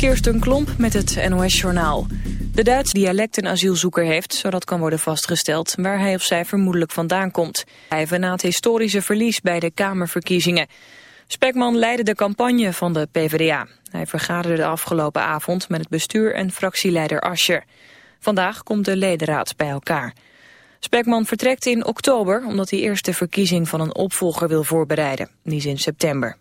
Kirsten Klomp met het NOS-journaal. De Duits dialect een asielzoeker heeft, zodat kan worden vastgesteld... waar hij of zij vermoedelijk vandaan komt. Hij na het historische verlies bij de Kamerverkiezingen. Spekman leidde de campagne van de PvdA. Hij vergaderde de afgelopen avond met het bestuur en fractieleider Ascher. Vandaag komt de ledenraad bij elkaar. Spekman vertrekt in oktober omdat hij eerst de verkiezing van een opvolger wil voorbereiden. Die is in september.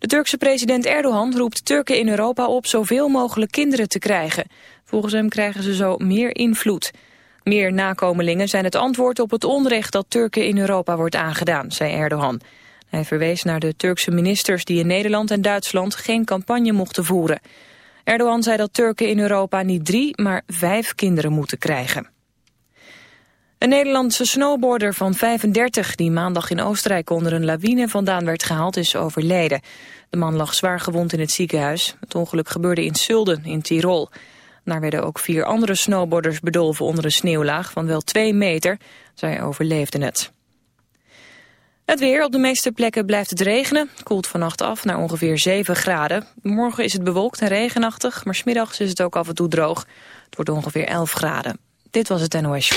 De Turkse president Erdogan roept Turken in Europa op zoveel mogelijk kinderen te krijgen. Volgens hem krijgen ze zo meer invloed. Meer nakomelingen zijn het antwoord op het onrecht dat Turken in Europa wordt aangedaan, zei Erdogan. Hij verwees naar de Turkse ministers die in Nederland en Duitsland geen campagne mochten voeren. Erdogan zei dat Turken in Europa niet drie, maar vijf kinderen moeten krijgen. Een Nederlandse snowboarder van 35 die maandag in Oostenrijk onder een lawine vandaan werd gehaald is overleden. De man lag zwaar gewond in het ziekenhuis. Het ongeluk gebeurde in Sulden in Tirol. Daar werden ook vier andere snowboarders bedolven onder een sneeuwlaag van wel twee meter. Zij overleefden het. Het weer. Op de meeste plekken blijft het regenen. Koelt vannacht af naar ongeveer 7 graden. Morgen is het bewolkt en regenachtig, maar smiddags is het ook af en toe droog. Het wordt ongeveer 11 graden. Dit was het NOS.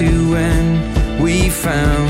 to when we found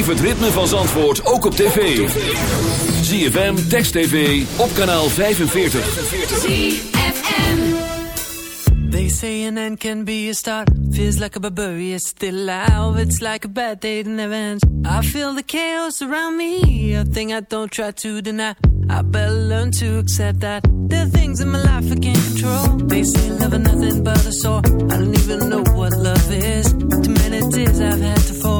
Beleef het ritme van Zandvoort ook op tv. ZFM, Text TV, op kanaal 45. ZFM They say an end can be a start. Feels like a barbarian still alive. It's like a bad day that never ends. I feel the chaos around me. A thing I don't try to deny. I better learn to accept that There are things in my life I can't control They say love are nothing but a sore I don't even know what love is Too many tears I've had to fall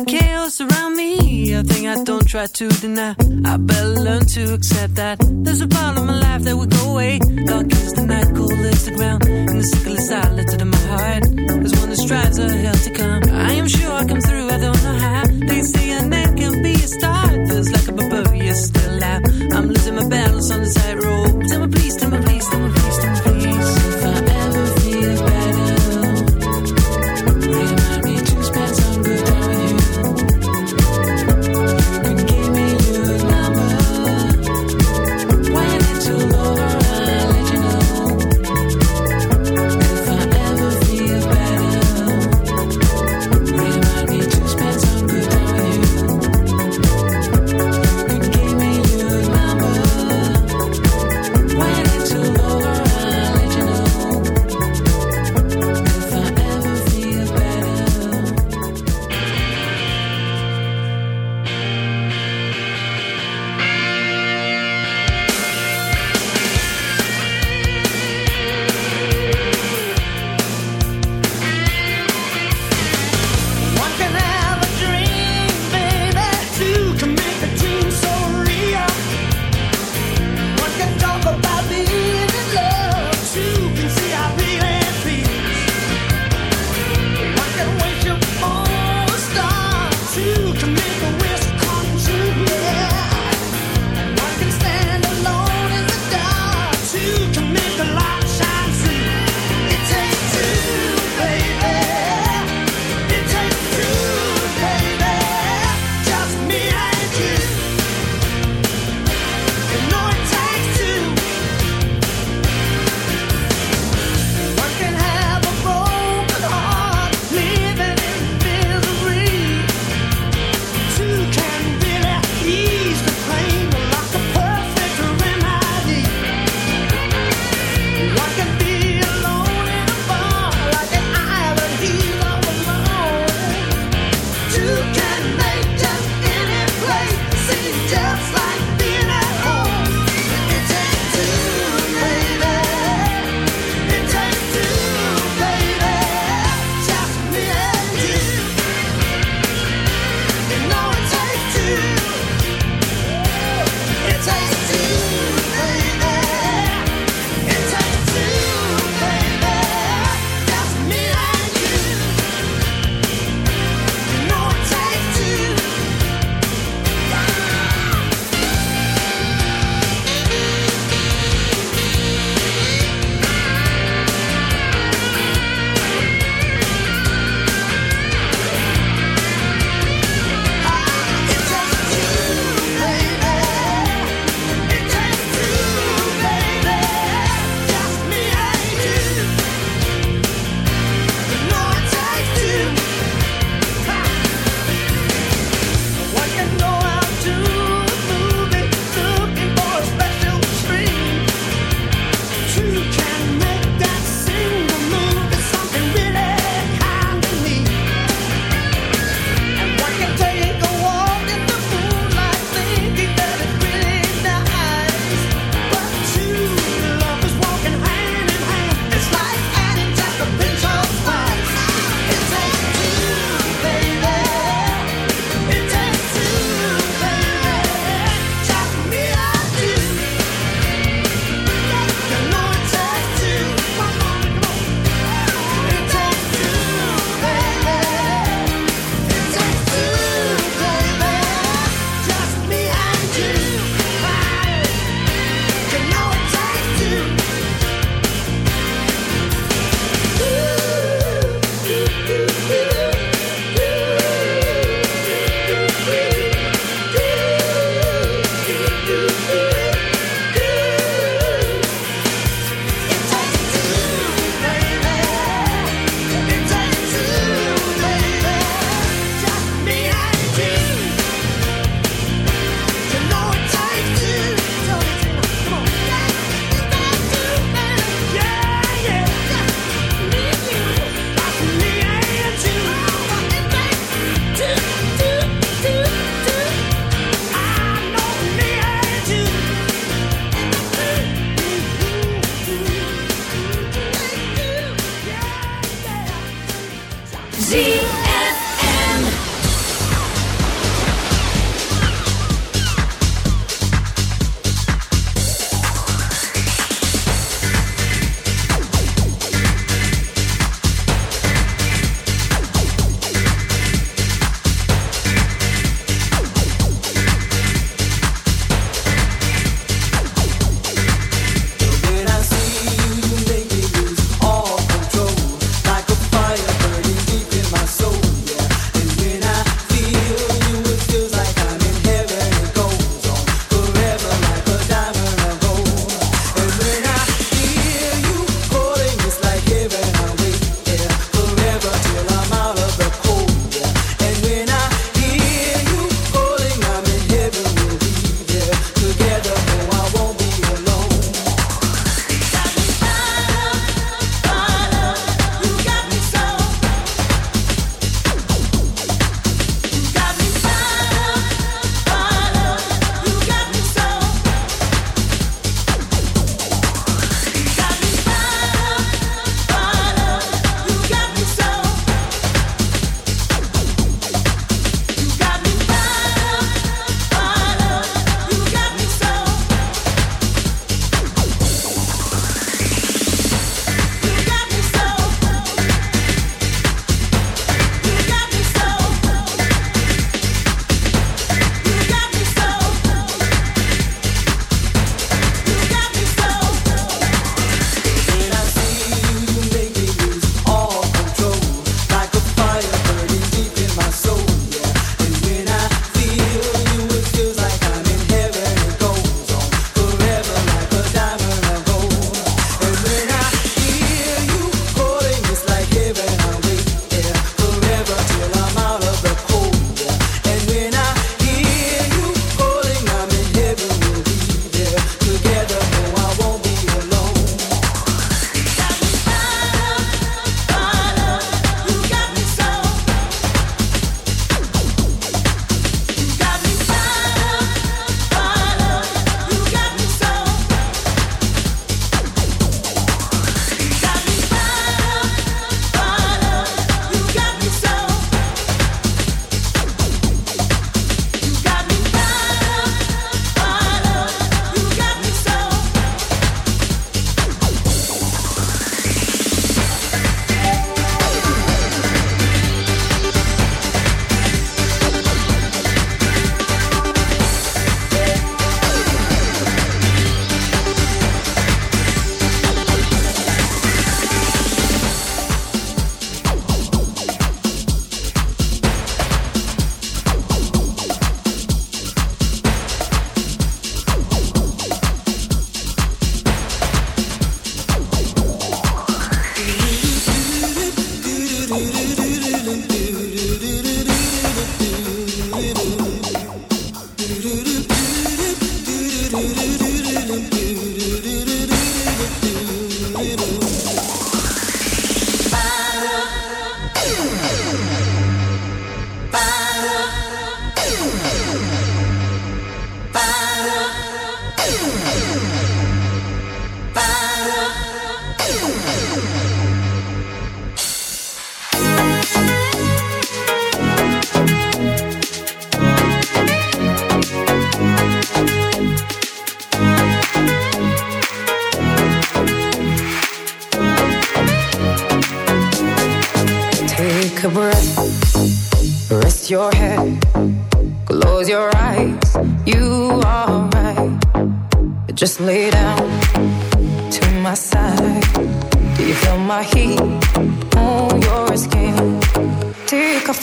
me. A thing I don't try to deny. I better learn to accept that. There's a part of my life that will go away. Dark is the night, cold is the ground. And the sickle is silent in my heart. There's one that strives a hell to come. I am sure I come through, I don't know how. They say an end can be a start. Feels like a barbarian still out. I'm losing my battles on the tightrope. Tell me please, tell me please, tell me please, tell me please.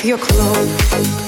your clothes.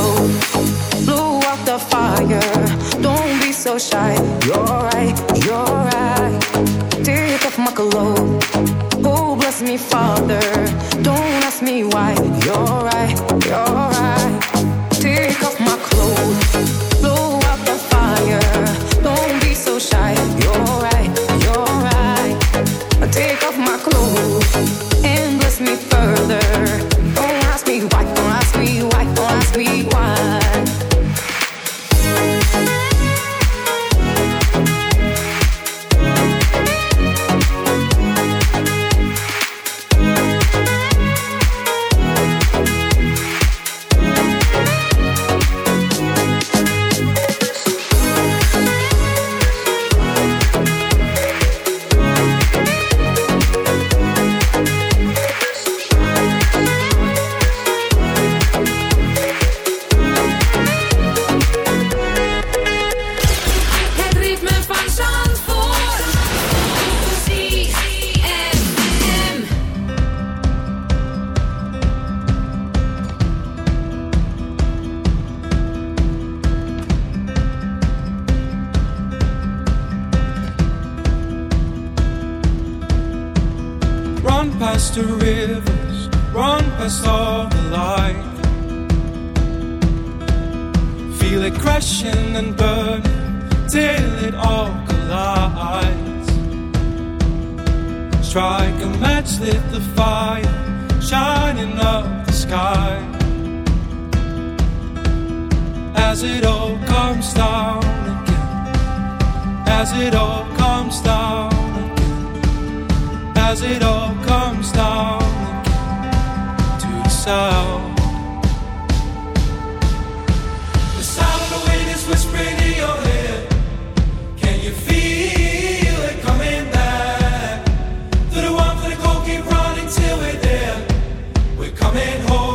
coming home.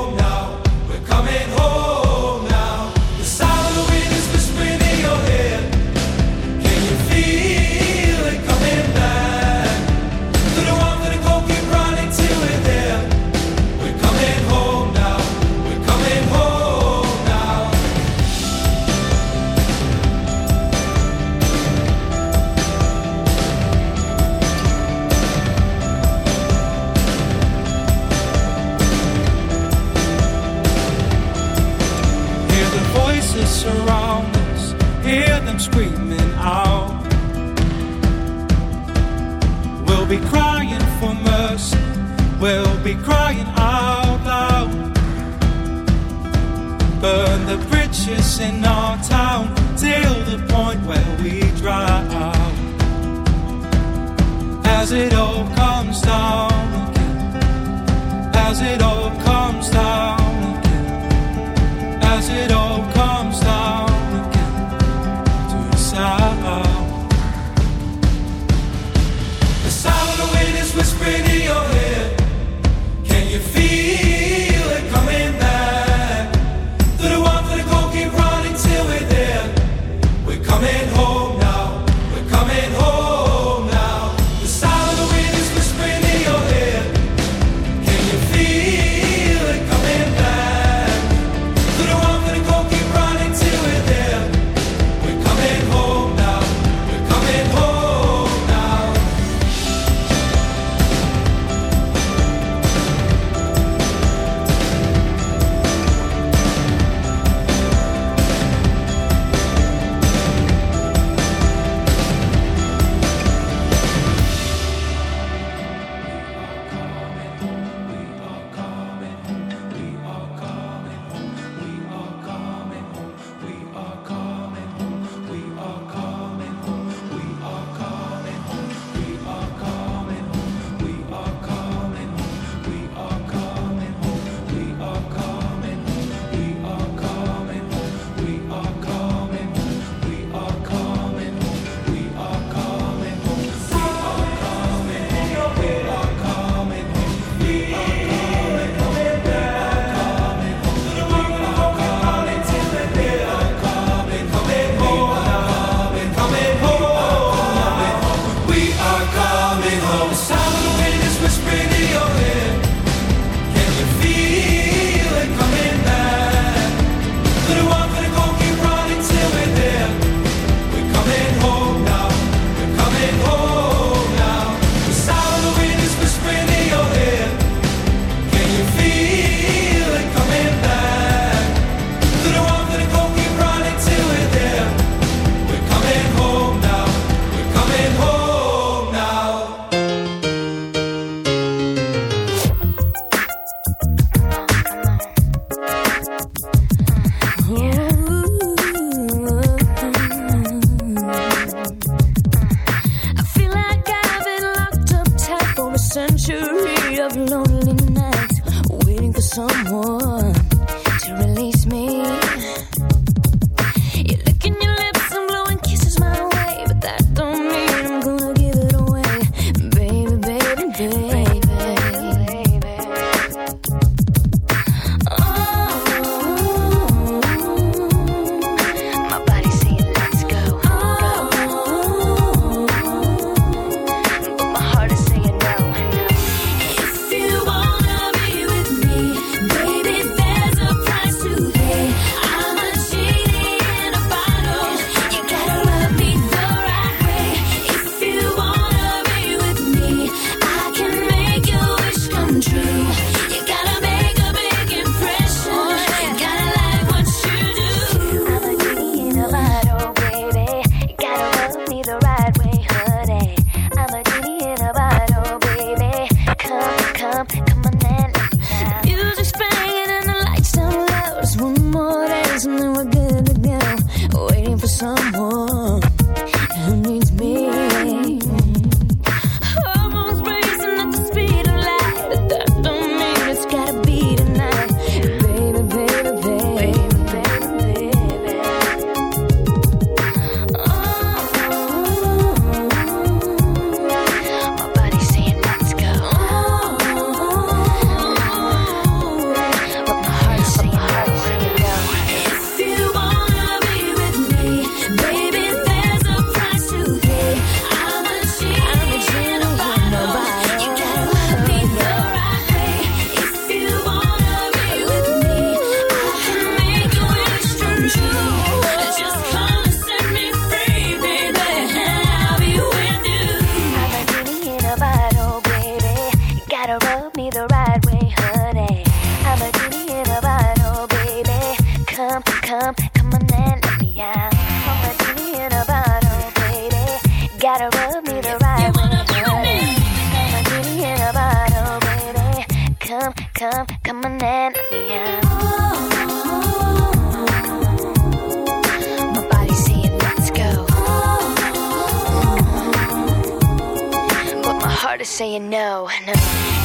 Saying no, no.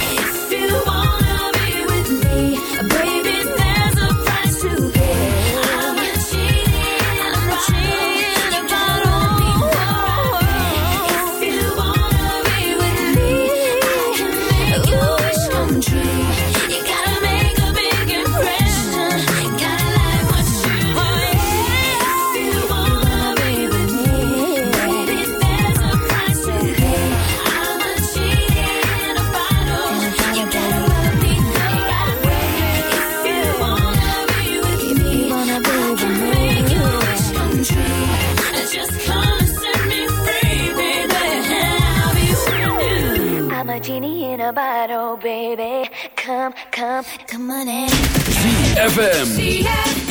ZFM